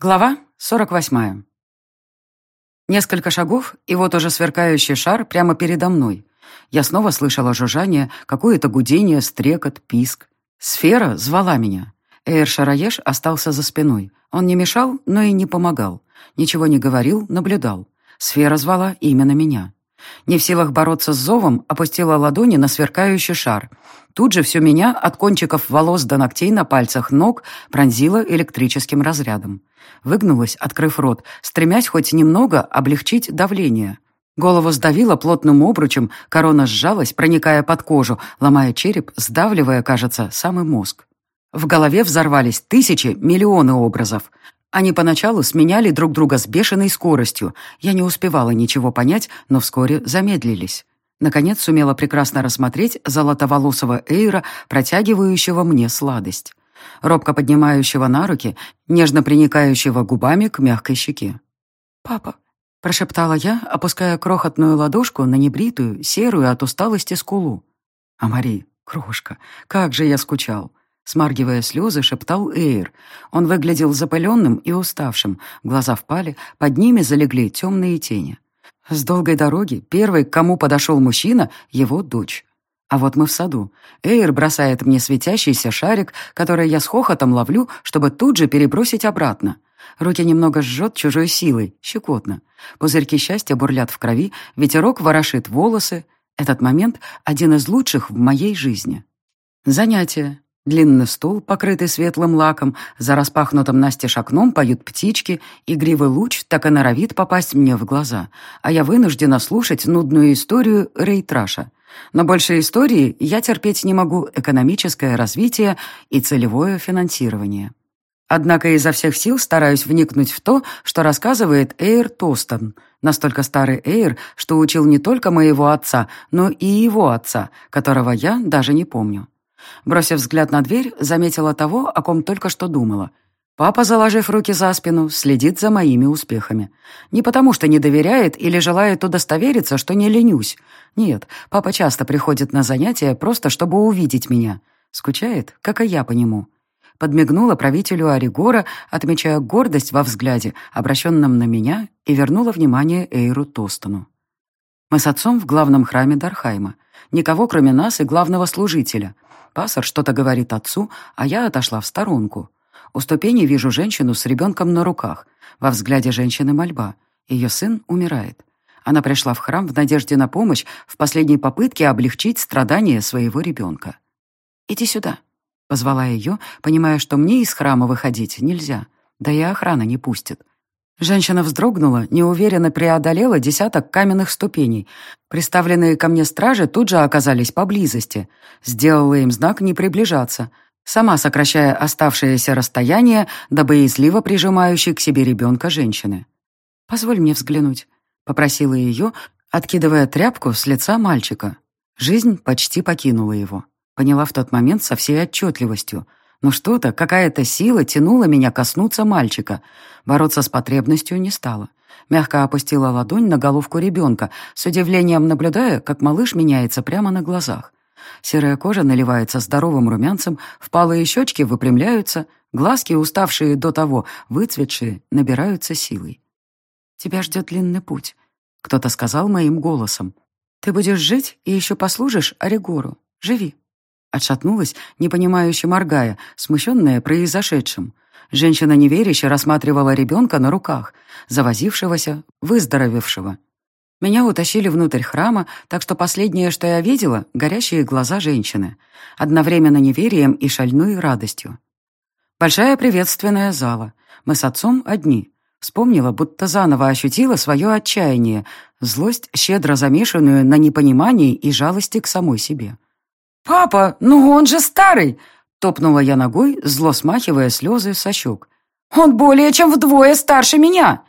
Глава 48. Несколько шагов, и вот уже сверкающий шар прямо передо мной. Я снова слышала жужжание, какое-то гудение, стрекот, писк. Сфера звала меня. Эйр Шараеш остался за спиной. Он не мешал, но и не помогал. Ничего не говорил, наблюдал. Сфера звала именно меня. Не в силах бороться с зовом, опустила ладони на сверкающий шар. Тут же все меня, от кончиков волос до ногтей на пальцах ног, пронзило электрическим разрядом. Выгнулась, открыв рот, стремясь хоть немного облегчить давление. Голову сдавило плотным обручем, корона сжалась, проникая под кожу, ломая череп, сдавливая, кажется, самый мозг. В голове взорвались тысячи, миллионы образов. Они поначалу сменяли друг друга с бешеной скоростью. Я не успевала ничего понять, но вскоре замедлились. Наконец сумела прекрасно рассмотреть золотоволосого Эйра, протягивающего мне сладость. Робко поднимающего на руки, нежно приникающего губами к мягкой щеке. «Папа», — прошептала я, опуская крохотную ладошку на небритую, серую от усталости скулу. «А Мари, крошка, как же я скучал!» Смаргивая слезы, шептал Эйр. Он выглядел запыленным и уставшим, глаза впали, под ними залегли темные тени. С долгой дороги первый, к кому подошел мужчина, его дочь. А вот мы в саду. Эйр бросает мне светящийся шарик, который я с хохотом ловлю, чтобы тут же перебросить обратно. Руки немного жжет чужой силой, щекотно. Пузырьки счастья бурлят в крови, ветерок ворошит волосы. Этот момент — один из лучших в моей жизни. Занятие. Длинный стол, покрытый светлым лаком, за распахнутым настежь окном поют птички, игривый луч так и норовит попасть мне в глаза, а я вынуждена слушать нудную историю Рейтраша. Но больше истории я терпеть не могу экономическое развитие и целевое финансирование. Однако изо всех сил стараюсь вникнуть в то, что рассказывает Эйр Тостон, настолько старый Эйр, что учил не только моего отца, но и его отца, которого я даже не помню. Бросив взгляд на дверь, заметила того, о ком только что думала. Папа, заложив руки за спину, следит за моими успехами. Не потому что не доверяет или желает удостовериться, что не ленюсь. Нет, папа часто приходит на занятия просто, чтобы увидеть меня. Скучает, как и я по нему. Подмигнула правителю Оригора, отмечая гордость во взгляде, обращенном на меня, и вернула внимание Эйру Тостону. Мы с отцом в главном храме Дархайма. Никого, кроме нас и главного служителя. Пасор что-то говорит отцу, а я отошла в сторонку. У ступени вижу женщину с ребенком на руках. Во взгляде женщины мольба. Ее сын умирает. Она пришла в храм в надежде на помощь в последней попытке облегчить страдания своего ребенка. «Иди сюда», — позвала ее, понимая, что мне из храма выходить нельзя. Да и охрана не пустит. Женщина вздрогнула, неуверенно преодолела десяток каменных ступеней. Приставленные ко мне стражи тут же оказались поблизости. Сделала им знак не приближаться, сама сокращая оставшееся расстояние до боязливо прижимающей к себе ребенка женщины. «Позволь мне взглянуть», — попросила ее, откидывая тряпку с лица мальчика. Жизнь почти покинула его. Поняла в тот момент со всей отчетливостью — но что-то, какая-то сила тянула меня коснуться мальчика. Бороться с потребностью не стала. Мягко опустила ладонь на головку ребенка, с удивлением наблюдая, как малыш меняется прямо на глазах. Серая кожа наливается здоровым румянцем, впалые щечки выпрямляются, глазки, уставшие до того, выцветшие, набираются силой. «Тебя ждет длинный путь», — кто-то сказал моим голосом. «Ты будешь жить и еще послужишь Оригору. Живи». Отшатнулась, непонимающе моргая, смущенная произошедшим. Женщина неверяще рассматривала ребенка на руках, завозившегося, выздоровевшего. Меня утащили внутрь храма, так что последнее, что я видела, — горящие глаза женщины, одновременно неверием и шальной радостью. Большая приветственная зала. Мы с отцом одни. Вспомнила, будто заново ощутила свое отчаяние, злость, щедро замешанную на непонимании и жалости к самой себе. «Папа, ну он же старый!» — топнула я ногой, зло смахивая слезы со щек. «Он более чем вдвое старше меня!»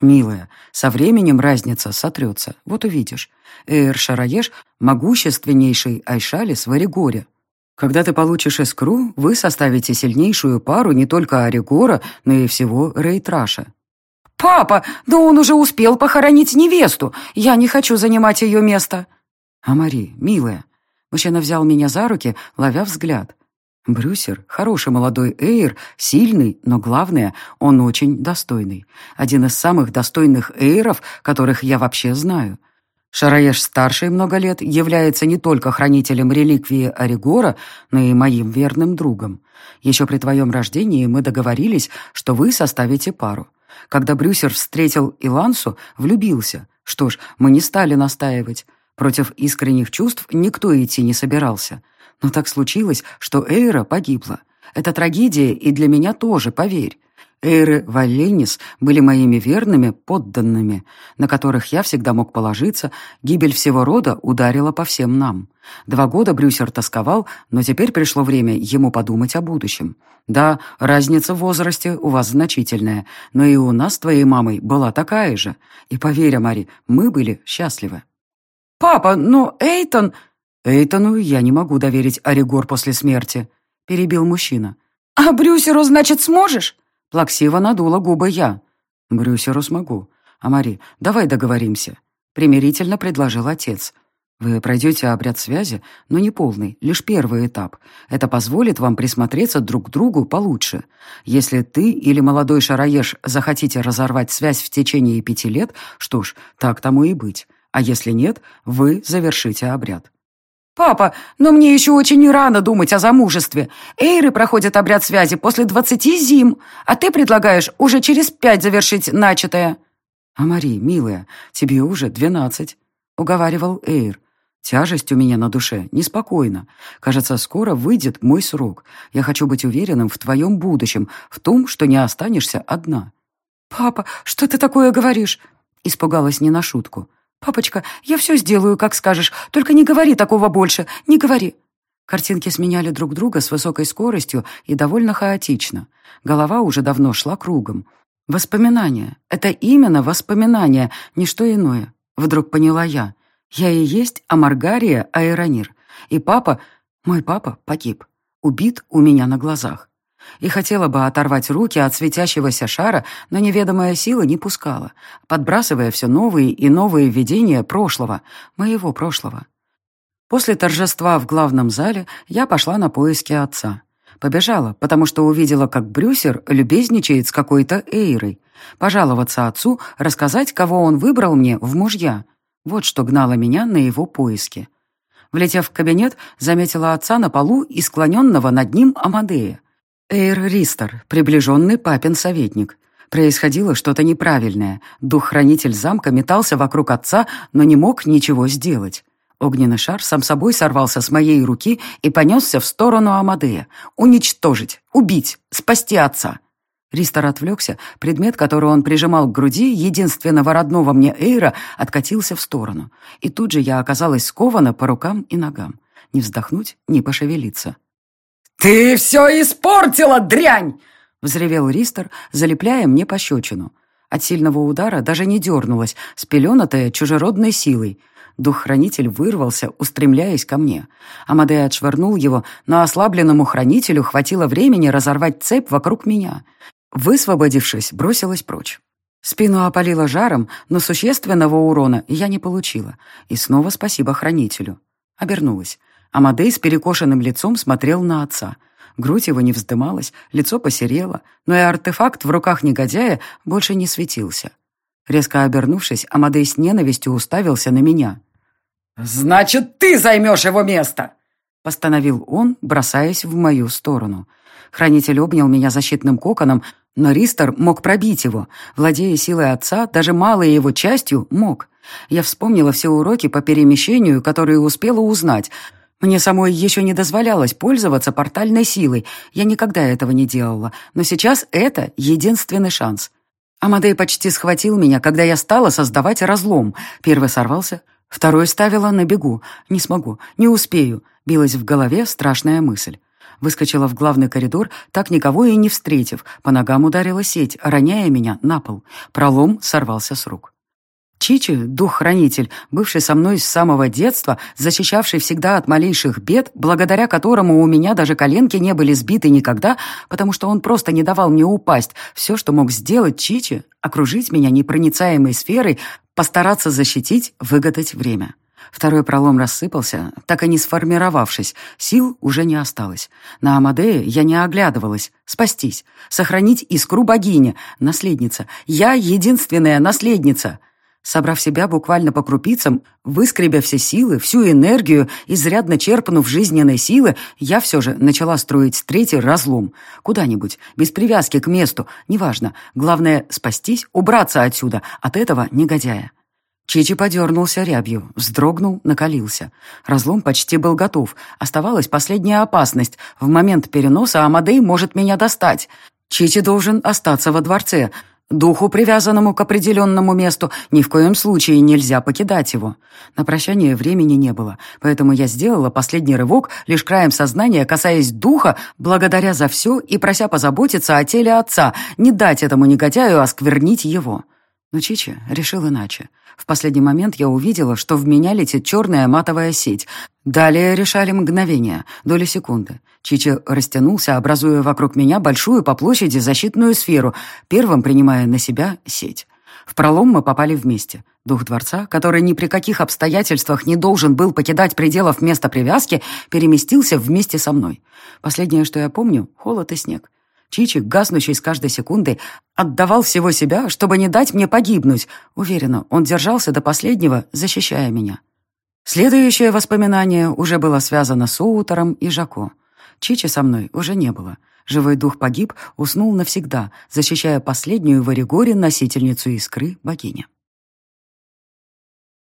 «Милая, со временем разница сотрется, вот увидишь. Эйр Шараеш — могущественнейший Айшалис в Оригоре. Когда ты получишь искру, вы составите сильнейшую пару не только Оригора, но и всего Рейтраша». «Папа, да он уже успел похоронить невесту. Я не хочу занимать ее место». «А Мари, милая, Мужчина взял меня за руки, ловя взгляд. Брюсер — хороший молодой Эйр, сильный, но главное, он очень достойный. Один из самых достойных Эйров, которых я вообще знаю. Шараеш-старший много лет является не только хранителем реликвии Оригора, но и моим верным другом. Еще при твоем рождении мы договорились, что вы составите пару. Когда Брюсер встретил Илансу, влюбился. Что ж, мы не стали настаивать. Против искренних чувств никто идти не собирался. Но так случилось, что Эйра погибла. Это трагедия и для меня тоже, поверь. Эйры Валенис были моими верными подданными, на которых я всегда мог положиться, гибель всего рода ударила по всем нам. Два года Брюсер тосковал, но теперь пришло время ему подумать о будущем. Да, разница в возрасте у вас значительная, но и у нас с твоей мамой была такая же. И поверь, Мари, мы были счастливы. «Папа, но Эйтон...» «Эйтону я не могу доверить Оригор после смерти», — перебил мужчина. «А Брюсеру, значит, сможешь?» Плаксиво надула губы я. «Брюсеру смогу. А Мари, давай договоримся», — примирительно предложил отец. «Вы пройдете обряд связи, но не полный, лишь первый этап. Это позволит вам присмотреться друг к другу получше. Если ты или молодой шараеш захотите разорвать связь в течение пяти лет, что ж, так тому и быть. А если нет, вы завершите обряд. «Папа, но мне еще очень рано думать о замужестве. Эйры проходят обряд связи после двадцати зим, а ты предлагаешь уже через пять завершить начатое». «А Мари, милая, тебе уже двенадцать», — уговаривал Эйр. «Тяжесть у меня на душе, неспокойно. Кажется, скоро выйдет мой срок. Я хочу быть уверенным в твоем будущем, в том, что не останешься одна». «Папа, что ты такое говоришь?» Испугалась не на шутку. «Папочка, я все сделаю, как скажешь, только не говори такого больше, не говори». Картинки сменяли друг друга с высокой скоростью и довольно хаотично. Голова уже давно шла кругом. Воспоминания. Это именно воспоминания, не что иное. Вдруг поняла я. Я и есть Амаргария Аэронир. И папа, мой папа, погиб. Убит у меня на глазах и хотела бы оторвать руки от светящегося шара, но неведомая сила не пускала, подбрасывая все новые и новые видения прошлого, моего прошлого. После торжества в главном зале я пошла на поиски отца. Побежала, потому что увидела, как Брюсер любезничает с какой-то Эйрой. Пожаловаться отцу, рассказать, кого он выбрал мне в мужья. Вот что гнало меня на его поиски. Влетев в кабинет, заметила отца на полу и склоненного над ним Амадея. Эйр Ристер, приближенный папин советник. Происходило что-то неправильное. Дух-хранитель замка метался вокруг отца, но не мог ничего сделать. Огненный шар сам собой сорвался с моей руки и понесся в сторону Амадея. Уничтожить, убить, спасти отца. Ристер отвлекся, предмет, который он прижимал к груди, единственного родного мне Эйра, откатился в сторону. И тут же я оказалась скована по рукам и ногам. Не вздохнуть, не пошевелиться. «Ты все испортила, дрянь!» — взревел Ристер, залепляя мне пощечину. От сильного удара даже не дернулась, спеленатая чужеродной силой. Дух-хранитель вырвался, устремляясь ко мне. Амадей отшвырнул его, но ослабленному хранителю хватило времени разорвать цепь вокруг меня. Высвободившись, бросилась прочь. Спину опалило жаром, но существенного урона я не получила. И снова спасибо хранителю. Обернулась. Амадей с перекошенным лицом смотрел на отца. Грудь его не вздымалась, лицо посерело, но и артефакт в руках негодяя больше не светился. Резко обернувшись, Амадей с ненавистью уставился на меня. «Значит, ты займешь его место!» — постановил он, бросаясь в мою сторону. Хранитель обнял меня защитным коконом, но Ристер мог пробить его. Владея силой отца, даже малой его частью мог. Я вспомнила все уроки по перемещению, которые успела узнать — мне самой еще не дозволялось пользоваться портальной силой. Я никогда этого не делала. Но сейчас это единственный шанс. Амадей почти схватил меня, когда я стала создавать разлом. Первый сорвался, второй ставила на бегу. Не смогу, не успею. Билась в голове страшная мысль. Выскочила в главный коридор, так никого и не встретив. По ногам ударила сеть, роняя меня на пол. Пролом сорвался с рук. Чичи, дух-хранитель, бывший со мной с самого детства, защищавший всегда от малейших бед, благодаря которому у меня даже коленки не были сбиты никогда, потому что он просто не давал мне упасть. Все, что мог сделать Чичи, окружить меня непроницаемой сферой, постараться защитить, выгадать время. Второй пролом рассыпался, так и не сформировавшись. Сил уже не осталось. На Амадее я не оглядывалась. Спастись. Сохранить искру богини. Наследница. Я единственная наследница. Собрав себя буквально по крупицам, выскребя все силы, всю энергию, изрядно черпнув жизненной силы, я все же начала строить третий разлом. Куда-нибудь, без привязки к месту, неважно. Главное — спастись, убраться отсюда, от этого негодяя. Чичи подернулся рябью, вздрогнул, накалился. Разлом почти был готов. Оставалась последняя опасность. В момент переноса Амадей может меня достать. Чичи должен остаться во дворце — Духу, привязанному к определенному месту, ни в коем случае нельзя покидать его. На прощание времени не было, поэтому я сделала последний рывок, лишь краем сознания касаясь духа, благодаря за все и прося позаботиться о теле отца, не дать этому негодяю осквернить его. Но Чичи решил иначе. В последний момент я увидела, что в меня летит черная матовая сеть. Далее решали мгновения, доли секунды. Чичи растянулся, образуя вокруг меня большую по площади защитную сферу, первым принимая на себя сеть. В пролом мы попали вместе. Дух дворца, который ни при каких обстоятельствах не должен был покидать пределов места привязки, переместился вместе со мной. Последнее, что я помню — холод и снег. Чичик, гаснущий с каждой секундой, отдавал всего себя, чтобы не дать мне погибнуть. Уверена, он держался до последнего, защищая меня. Следующее воспоминание уже было связано с Утером и Жако. Чичи со мной уже не было. Живой дух погиб, уснул навсегда, защищая последнюю в Оригоре носительницу искры богини.